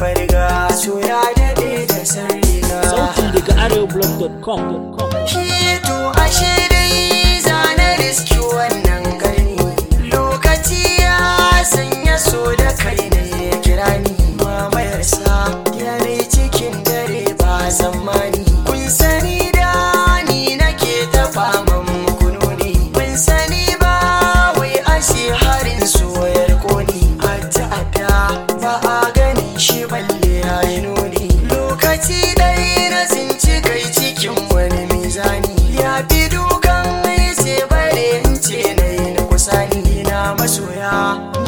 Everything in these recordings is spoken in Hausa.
farga so ya daɗe da sarriga. Sauti daga areoblog.com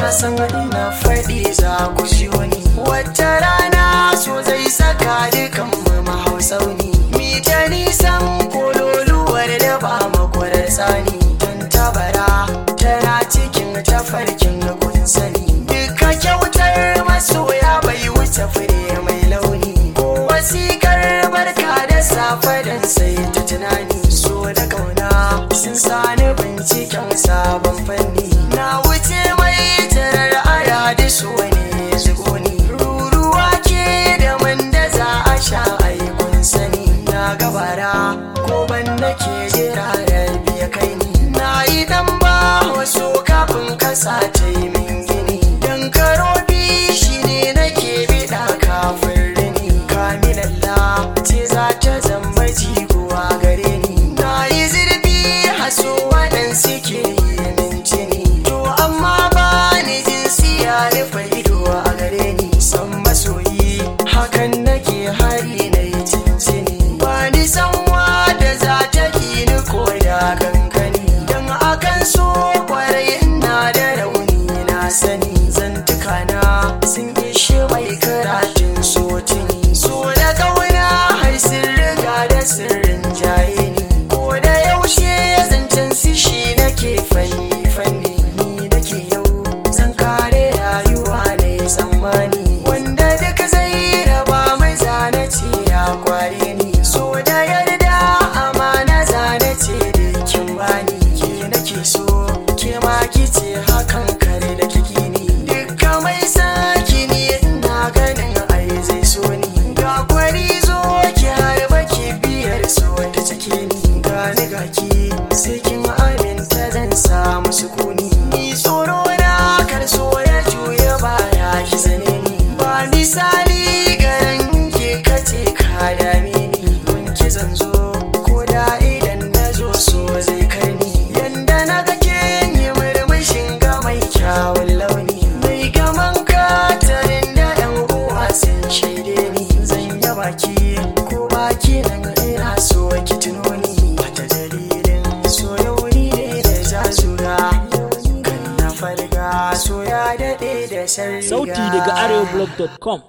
na san ina faɗi za ku ji wani wata rana so zai saka dukan mu mahausauni mi ta nisan kololuwar da ba makwarar tsani. Don tabara tana cikin tafarkin gudun sani. Duka kyautar masoya bai wuce fure mai launi. Ko wasikar barka da safa don sai ta tunani. So da ƙauna sun sani binciken sabon fanni. Versace 是姑娘。so daɗe da sarriya. Sauti daga arewblog.com